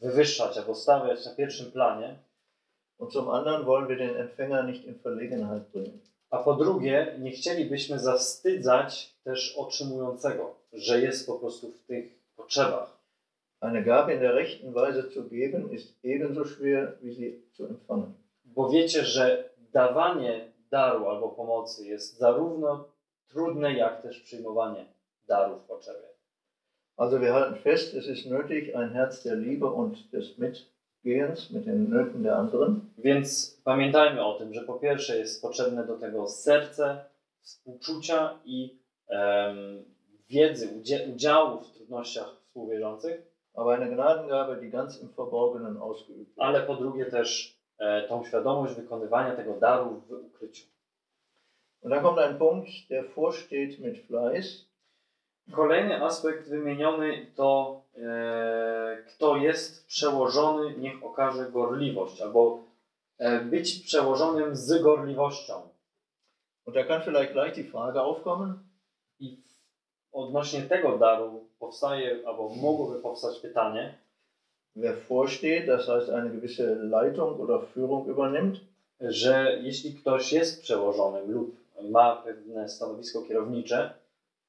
wywyższać albo stawiać na pierwszym planie, Und zum anderen wollen wir den Empfänger nicht in Verlegenheit bringen. a po drugie, nie chcielibyśmy zawstydzać też otrzymującego, że jest po prostu w tych potrzebach. Eine Gabe in der rechten Weise zu geben, ist ebenso schwer, wie sie zu empfangen. Bo wiecie, że dawanie daru albo pomocy jest zarówno trudne, jak też przyjmowanie daru w potrzebie. Also wir halten fest, es ist nötig, ein Herz der Liebe und des Mitgehens mit den Nöten der anderen. Więc pamiętajmy o tym, że po pierwsze jest potrzebne do tego serce, współczucia i em, wiedzy, udzie- udziału w trudnościach współwierzących, ale po drugie też e, tą świadomość wykonywania tego daru w ukryciu. Und dann kommt ein Punkt, der vorsteht mit Fleiß. Kolejny aspekt wymieniony to e, kto jest przełożony, niech okaże gorliwość, albo e, być przełożonym z gorliwością. Und da kann vielleicht gleich die Frage aufkommen, I odnośnie tego daru powstaje, albo mogłoby powstać pytanie, wer vorsteht, das heißt eine gewisse Leitung oder Führung übernimmt, że jeśli ktoś jest przełożonym lub ma pewne stanowisko kierownicze,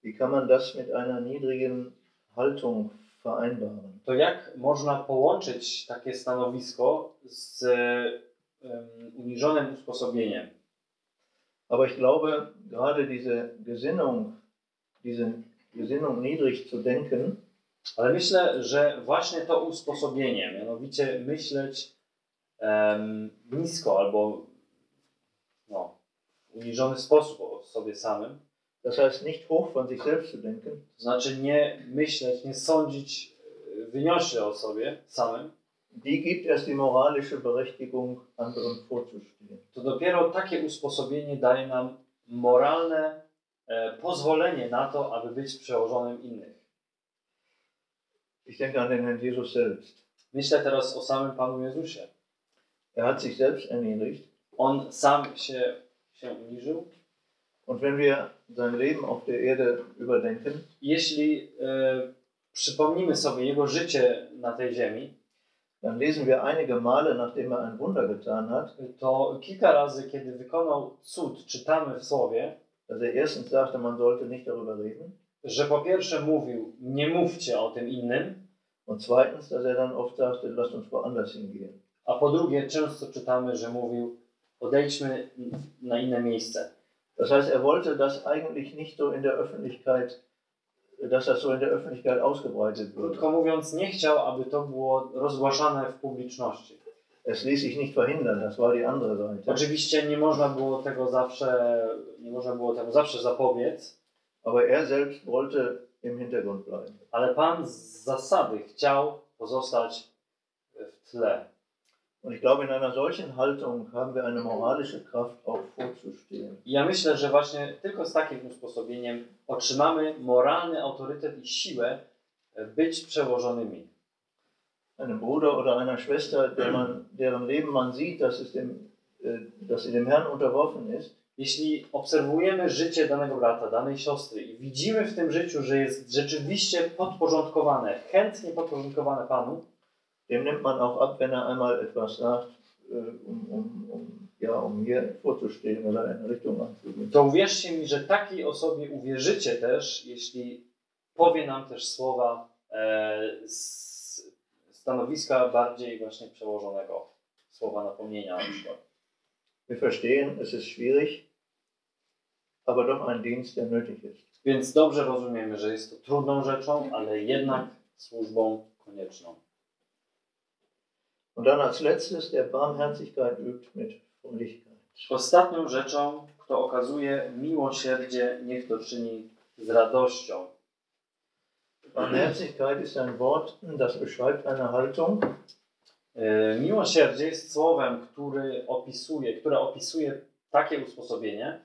wie kann man das mit einer niedrigen Haltung vereinbaren? to jak można połączyć takie stanowisko z em, uniżonym usposobieniem? Aber ich glaube, gerade diese Gesinnung, diese Gesinnung niedrig zu denken, Ale myślę, że właśnie to usposobienie, mianowicie myśleć em, nisko albo no, w uniżony sposób o sobie samym. Das heißt, nicht hoch von sich selbst zu denken, To znaczy nie myśleć, nie sądzić e, wyniośle o sobie samym, die gibt erst die moralische Berechtigung, anderen vorzustehen. to dopiero takie usposobienie daje nam moralne pozwolenie na to, aby być przełożonym innych. Ich denke an den Herrn Jesus selbst. Myślę teraz o samym Panu Jezusie. Er hat sich selbst erniedrigt. On sam się, się uniżył. Und wenn wir sein Leben auf der Erde überdenken, Jeśli e, przypomnimy sobie jego życie na tej ziemi, dann lesen wir einige Male, nachdem er ein Wunder getan hat, to kilka razy, kiedy wykonał cud, czytamy w słowie, er erstens sagte, man sollte nicht darüber reden. że po pierwsze mówił, nie mówcie o tym innym, Und zweitens, dass er dann oft sagte, lasst uns woanders hingehen. a po drugie często czytamy, że mówił, odejdźmy na inne miejsce. Das heißt, er wollte das eigentlich nicht so in der Öffentlichkeit, dass das so in der Öffentlichkeit ausgebreitet wird. Krótko mówiąc, nie chciał, aby to było rozgłaszane w publiczności. Es ließ sich nicht verhindern, das war die andere Seite. Oczywiście nie można było tego zawsze, nie można było temu zawsze zapobiec, Aber er selbst wollte im Hintergrund bleiben. ale Pan z zasady chciał pozostać w tle. Und ich glaube, in einer solchen Haltung haben wir eine moralische Kraft, auch vorzustehen. Ja myślę, że właśnie tylko z takim usposobieniem otrzymamy moralny autorytet i siłę e, być przełożonymi. Einem Bruder oder einer Schwester, der man, deren Leben man sieht, dass, es dem, äh, dass sie dem Herrn unterworfen ist, Jeśli obserwujemy życie danego brata, danej siostry i widzimy w tym życiu, że jest rzeczywiście podporządkowane, chętnie podporządkowane Panu, dem nimmt man auch ab, wenn er einmal etwas sagt, äh, um, um, um, ja, um hier vorzustehen oder eine Richtung anzugehen. to uwierzcie mi, że takiej osobie uwierzycie też, jeśli powie nam też słowa e, z stanowiska bardziej właśnie przełożonego, słowa napomnienia na przykład. Wir verstehen, es ist schwierig, aber doch ein Dienst, der nötig ist. Więc dobrze rozumiemy, że jest to trudną rzeczą, ale jednak służbą konieczną. Und dann als letztes, der Barmherzigkeit übt mit Fröhlichkeit. Ostatnią rzeczą, kto okazuje miłosierdzie, niech to czyni z radością. Barmherzigkeit ist ein Wort, das beschreibt eine Haltung, E, Miłosierdzie jest słowem, który opisuje, które opisuje takie usposobienie,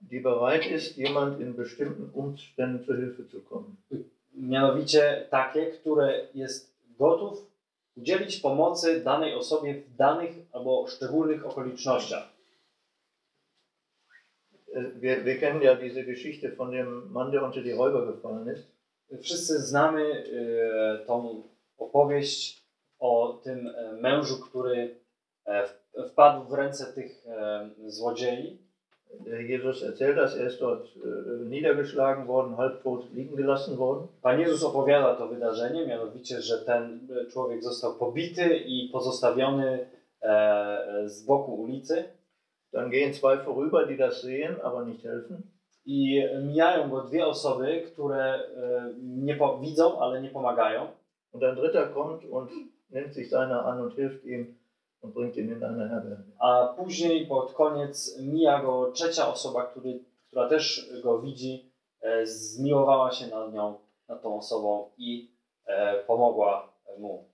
die bereit ist, jemand in bestimmten Umständen zur Hilfe zu kommen. mianowicie takie, które jest gotów udzielić pomocy danej osobie w danych albo szczególnych okolicznościach. Äh, Wir, wir kennen ja diese Geschichte von dem Mann, der unter die Räuber gefallen ist. Wszyscy znamy e, tą opowieść o tym e, mężu, który e, wpadł w ręce tych złodziei. Der Jesus erzählt das, er ist dort niedergeschlagen worden, halbtot liegen gelassen worden. Pan Jezus opowiada to wydarzenie, mianowicie, że ten człowiek został pobity i pozostawiony z boku ulicy. Dann gehen zwei vorüber, die das sehen, aber nicht helfen. I mijają go dwie osoby, które e, nie widzą, ale nie pomagają. Und ein dritter kommt und nimmt sich seiner an und hilft ihm und bringt ihn in eine Herberge. A później pod koniec mija go trzecia osoba, który, która też go widzi, e, zmiłowała się nad nią, nad tą osobą i e, pomogła mu.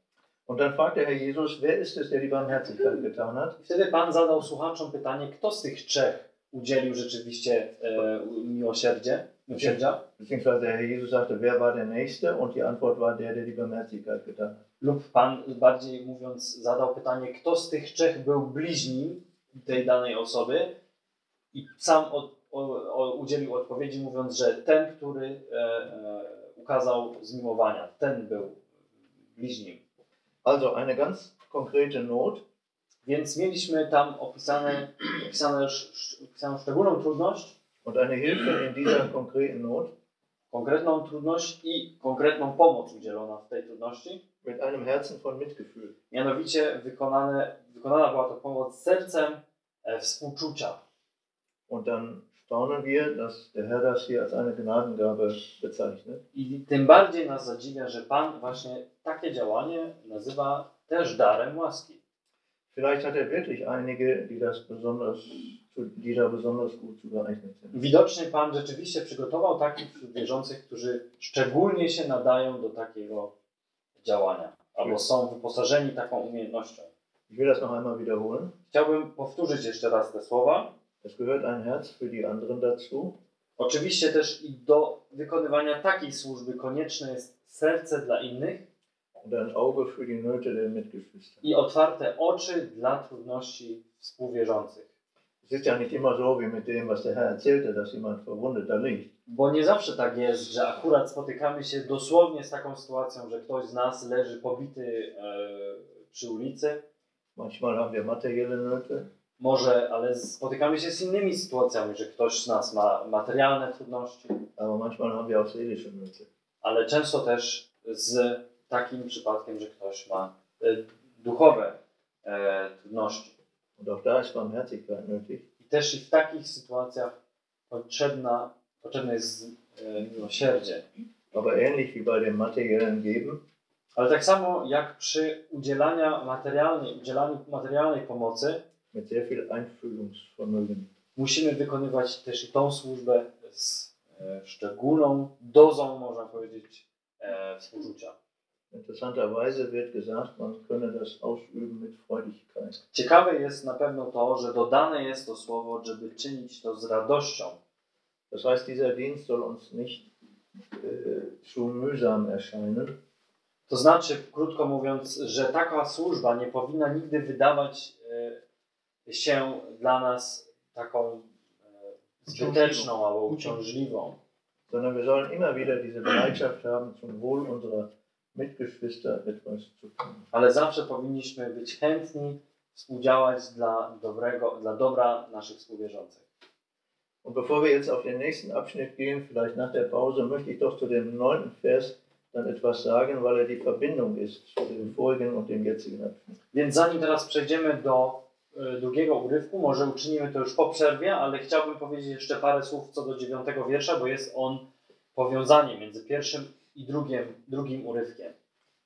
Und dann fragt der Herr Jesus, wer ist es, der die Barmherzigkeit getan hat? I wtedy Pan zadał słuchaczom pytanie, kto z tych trzech udzielił rzeczywiście e, miłosierdzie, miłosierdzia? Beziehungsweise Jesus sagte, wer war der Nächste? Und die Antwort war der, der die Barmherzigkeit getan hat. Lub Pan bardziej mówiąc zadał pytanie, kto z tych trzech był bliźnim tej danej osoby i sam od, o, o, udzielił odpowiedzi mówiąc, że ten, który e, e, ukazał zmiłowania, ten był bliźnim. Also eine ganz konkrete Not, Więc mieliśmy tam opisane, opisane, sz- opisaną szczególną trudność, und eine Hilfe in dieser konkreten Not konkretną trudność i konkretną pomoc udzielona w tej trudności. mit einem Herzen von Mitgefühl. Mianowicie wykonane, wykonana była to pomoc sercem e, współczucia. Und dann staunen wir, dass der Herr das hier als eine Gnadengabe bezeichnet. I tym bardziej nas zadziwia, że Pan właśnie takie działanie nazywa też darem łaski. Vielleicht hat er wirklich einige, die, das besonders, die da besonders gut zu geeignet sind. Widocznie Pan rzeczywiście przygotował takich wśród wierzących, którzy szczególnie się nadają do takiego działania, albo są wyposażeni taką umiejętnością. Ich will das noch einmal wiederholen. Chciałbym powtórzyć jeszcze raz te słowa. Es gehört ein Herz für die anderen dazu. Oczywiście też i do wykonywania takiej służby konieczne jest serce dla innych und ein Auge für die Nöte der Mitgeschwister. i otwarte oczy dla trudności współwierzących. Es ist ja nicht immer so wie mit dem, was der Herr erzählte, dass jemand verwundet da liegt. Bo nie zawsze tak jest, że akurat spotykamy się dosłownie z taką sytuacją, że ktoś z nas leży pobity e, przy ulicy. Manchmal haben wir materielle Nöte, Może, ale spotykamy się z innymi sytuacjami, że ktoś z nas ma materialne trudności, aber manchmal haben wir auch seelische Nöte. ale często też z takim przypadkiem, że ktoś ma e, duchowe e, trudności. Und auch da ist Barmherzigkeit nötig. I też i w takich sytuacjach potrzebna, potrzebne jest e, miłosierdzie. Aber ähnlich wie bei dem materiellen Geben, Ale tak samo jak przy udzielania materialnej, udzielaniu materialnej pomocy, mit sehr viel Einfühlungsvermögen. musimy wykonywać też i tą służbę z szczególną dozą, można powiedzieć, współczucia. Interessanterweise wird gesagt, man könne das ausüben mit Freudigkeit. Ciekawe jest na pewno to, że dodane jest to słowo, żeby czynić to z radością. Das heißt, dieser Dienst soll uns nicht äh, zu mühsam erscheinen, To znaczy, krótko mówiąc, że taka służba nie powinna nigdy wydawać e, się dla nas taką e, zbyteczną albo uciążliwą, sondern wir sollen immer wieder diese Bereitschaft haben, zum Wohl unserer Mitgeschwister etwas zu tun. ale zawsze powinniśmy być chętni współdziałać dla dobrego, dla dobra naszych współwierzących. Und bevor wir jetzt auf den nächsten Abschnitt gehen, vielleicht nach der Pause, möchte ich doch zu dem neunten Vers dann etwas sagen, weil er die Verbindung ist zu dem vorigen und dem jetzigen Abschnitt. Więc zanim teraz przejdziemy do e, drugiego urywku, może uczynimy to już po przerwie, ale chciałbym powiedzieć jeszcze parę słów co do dziewiątego wiersza, bo jest on powiązaniem między pierwszym i drugim, drugim urywkiem.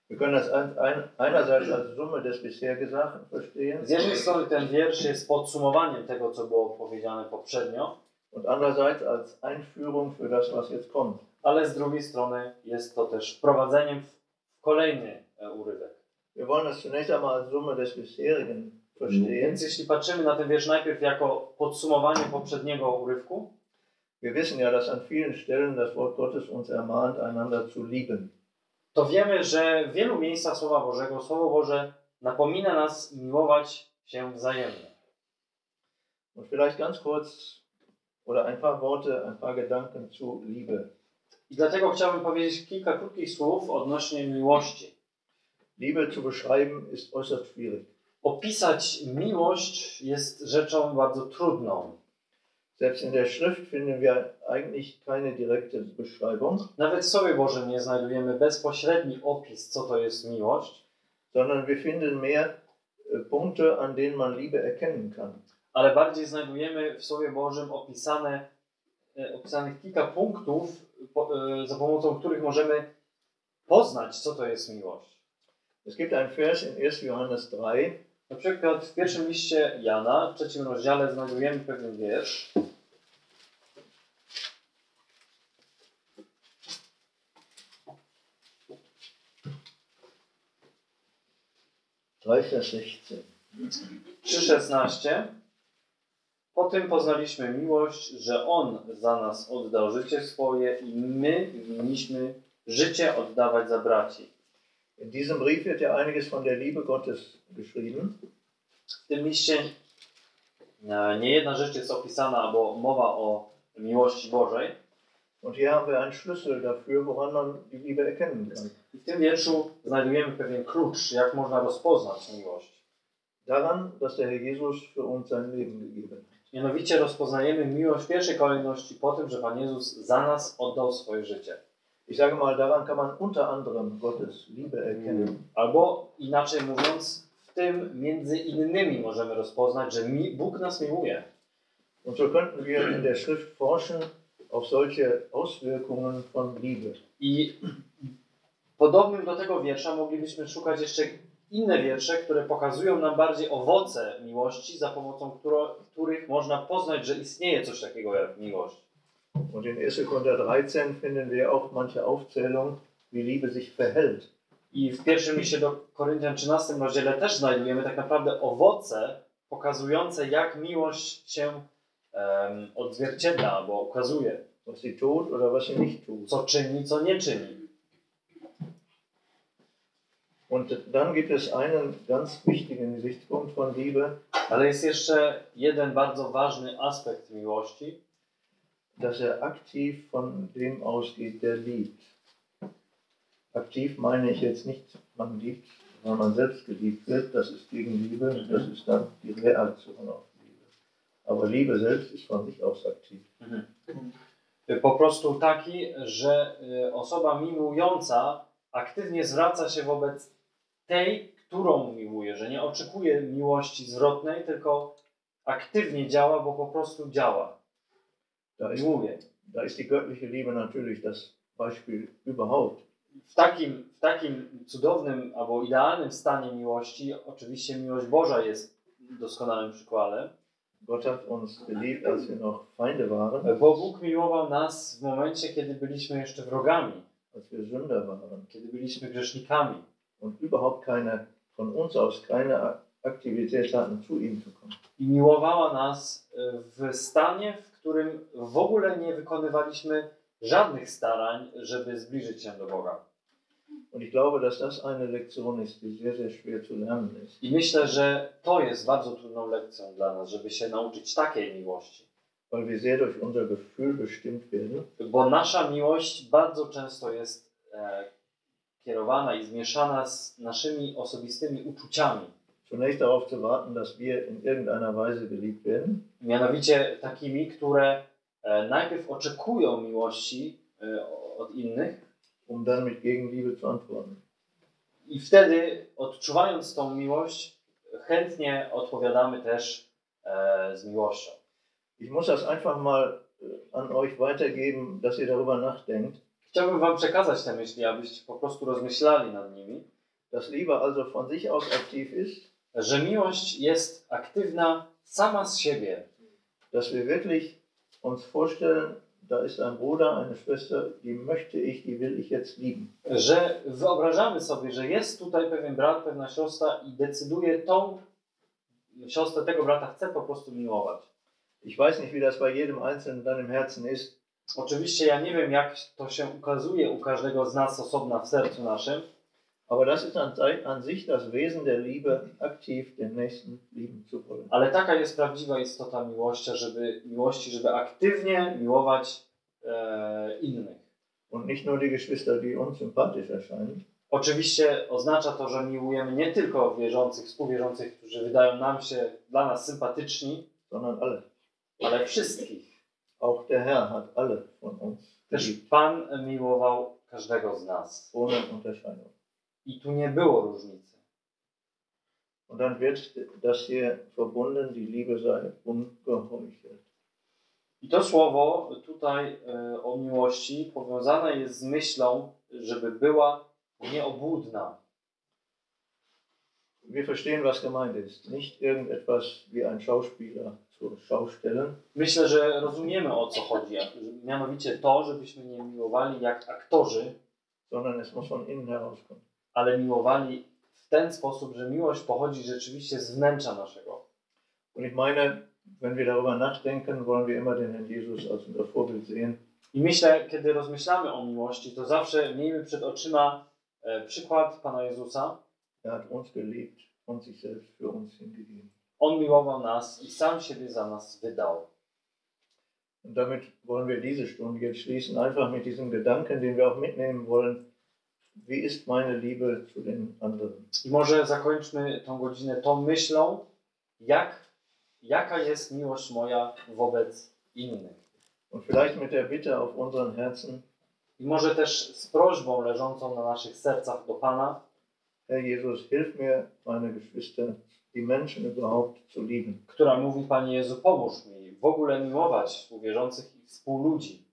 Wir können das ein, ein, einerseits als Summe des bisher Gesagten verstehen Z jednej strony ten wiersz jest podsumowaniem tego, co było powiedziane poprzednio, und andererseits als Einführung für das, was jetzt kommt. ale z drugiej strony jest to też wprowadzeniem w kolejny e, urywek. Wir wollen das zunächst einmal als Summe des bisherigen verstehen. Więc jeśli patrzymy na ten wiersz najpierw jako podsumowanie poprzedniego urywku, Wir wissen ja, dass an vielen Stellen das Wort Gottes uns ermahnt, einander zu lieben. to wiemy, że w wielu miejscach Słowa Bożego Słowo Boże napomina nas miłować się wzajemnie. Und vielleicht ganz kurz oder ein paar Worte, ein paar Gedanken zu Liebe. I dlatego chciałbym powiedzieć kilka krótkich słów odnośnie miłości. Liebe zu beschreiben ist äußerst schwierig. Opisać miłość jest rzeczą bardzo trudną. Selbst in der Schrift finden wir eigentlich keine direkte Beschreibung, Nawet w Słowie Bożym nie znajdujemy bezpośredni opis, co to jest miłość, sondern wir finden mehr äh, Punkte, an denen man Liebe erkennen kann. ale bardziej znajdujemy w Słowie Bożym opisane, e, opisanych kilka punktów, po, e, za pomocą których możemy poznać, co to jest miłość. Es gibt einen Vers in 1. Johannes 3, Na przykład w pierwszym liście Jana, w trzecim rozdziale, znajdujemy pewien wiersz. 16. 3,16 Po tym poznaliśmy miłość, że On za nas oddał życie swoje i my winniśmy życie oddawać za braci. In diesem Brief wird ja einiges von der Liebe Gottes geschrieben. W tym liście e, nie jedna rzecz jest opisana, albo mowa o miłości Bożej. Und hier haben wir einen Schlüssel dafür, woran man die Liebe erkennen kann. I w tym wierszu znajdujemy pewien klucz, jak można rozpoznać miłość. Daran, dass der Herr Jesus für uns sein Leben gegeben hat. Mianowicie rozpoznajemy miłość w pierwszej kolejności po tym, że Pan Jezus za nas oddał swoje życie. Ich sage mal, daran kann man unter anderem Gottes Liebe erkennen. Albo inaczej mówiąc, w tym między innymi możemy rozpoznać, że mi, Bóg nas miłuje. Und so könnten wir in der Schrift forschen auf solche Auswirkungen von Liebe. I podobnym do tego wiersza moglibyśmy szukać jeszcze inne wiersze, które pokazują nam bardziej owoce miłości, za pomocą których można poznać, że istnieje coś takiego jak miłość. Und in 1. Korinther 13 finden wir auch manche Aufzählung, wie Liebe sich verhält. I w pierwszym liście do Koryntian 13 rozdziale też znajdujemy tak naprawdę owoce pokazujące, jak miłość się em, odzwierciedla albo ukazuje. Was sie tut oder was sie nicht tut. Co czyni, co nie czyni. Und dann gibt es einen ganz wichtigen Gesichtspunkt von Liebe, Ale jest jeszcze jeden bardzo ważny aspekt miłości, dass er aktiv von dem ausgeht, der liebt. Aktiv meine ich jetzt nicht, man liebt, weil man selbst geliebt wird, das ist Gegenliebe, das ist dann die Reaktion auf Liebe. Aber Liebe selbst ist von sich aus aktiv. po prostu taki, że y, osoba miłująca aktywnie zwraca się wobec tej, którą miłuje, że nie oczekuje miłości zwrotnej, tylko aktywnie działa, bo po prostu działa. Da ist, Miłuje. da ist die göttliche Liebe natürlich das Beispiel überhaupt. W takim, w takim cudownym albo idealnym stanie miłości, oczywiście miłość Boża jest doskonałym przykładem, Gott hat uns geliebt, als wir noch Feinde waren, bo Bóg miłował nas w momencie, kiedy byliśmy jeszcze wrogami, als wir Sünder waren. kiedy byliśmy grzesznikami. und überhaupt keine, von uns aus keine Aktivität hatten, zu ihm zu kommen. I miłowała nas y, w stanie, którym w ogóle nie wykonywaliśmy żadnych starań, żeby zbliżyć się do Boga. Und ich glaube, dass das eine Lektion ist, die sehr, sehr schwer zu lernen ist. I myślę, że to jest bardzo trudną lekcją dla nas, żeby się nauczyć takiej miłości. Weil wir sehr durch unser Gefühl bestimmt werden Bo nasza miłość bardzo często jest e, kierowana i zmieszana z naszymi osobistymi uczuciami. Zunächst darauf zu warten, dass wir in irgendeiner Weise geliebt werden Mianowicie takimi, które e, najpierw oczekują miłości e, od innych, um dann mit Gegenliebe zu antworten. I wtedy, odczuwając tą miłość, chętnie odpowiadamy też e, z miłością. Ich muss das einfach mal äh, an euch weitergeben, dass ihr darüber nachdenkt, Chciałbym Wam przekazać te myśli, abyście po prostu rozmyślali nad nimi, dass Liebe also von sich aus aktiv ist, że miłość jest aktywna sama z siebie, dass wir wirklich uns vorstellen, da ist ein Bruder, eine Schwester, die möchte ich, die will ich jetzt lieben. że wyobrażamy sobie, że jest tutaj pewien brat, pewna siostra i decyduje tą siostrę, tego brata chce po prostu miłować. Ich weiß nicht, wie das bei jedem Einzelnen dann im Herzen ist, Oczywiście ja nie wiem, jak to się ukazuje u każdego z nas osobna w sercu naszym, aber das ist an, an sich das Wesen der Liebe, aktiv den Nächsten lieben zu wollen. Ale taka jest prawdziwa istota miłości, żeby, miłości, żeby aktywnie miłować e, innych. Und nicht nur die Geschwister, die uns sympathisch erscheinen, Oczywiście oznacza to, że miłujemy nie tylko wierzących, współwierzących, którzy wydają nam się dla nas sympatyczni, sondern alle. ale wszystkich. Auch der Herr hat alle von uns Też Pan miłował każdego z nas. ohne Unterscheidung. I tu nie było różnicy. Und dann wird das hier verbunden, die Liebe sei ungeheuchelt. I to słowo tutaj e, o miłości powiązane jest z myślą, żeby była nieobłudna. Wir verstehen, was gemeint ist. Nicht irgendetwas wie ein Schauspieler zur Schau stellen, Myślę, że rozumiemy o co chodzi. Mianowicie to, żebyśmy nie miłowali jak aktorzy, sondern es muss von innen herauskommen. Ale miłowali w ten sposób, że miłość pochodzi rzeczywiście z wnętrza naszego. Und ich meine, wenn wir darüber nachdenken, wollen wir immer den Herrn Jesus als unser Vorbild sehen. I myślę, kiedy rozmyślamy o miłości, to zawsze miejmy przed oczyma e, przykład Pana Jezusa. Er hat uns geliebt und sich selbst für uns hingegeben. On miłował nas i sam siebie za nas wydał. Und damit wollen wir diese Stunde jetzt schließen, einfach mit diesem Gedanken, den wir auch mitnehmen wollen. Wie ist meine Liebe zu den anderen? I może zakończmy tą godzinę tą myślą, jak, jaka jest miłość moja wobec innych. Und vielleicht mit der Bitte auf unseren Herzen, I może też z prośbą leżącą na naszych sercach do Pana, Herr Jesus, hilf mir, meine Geschwister, die Menschen überhaupt zu lieben. która mówi: Panie Jezu, pomóż mi w ogóle miłować współwierzących i współludzi.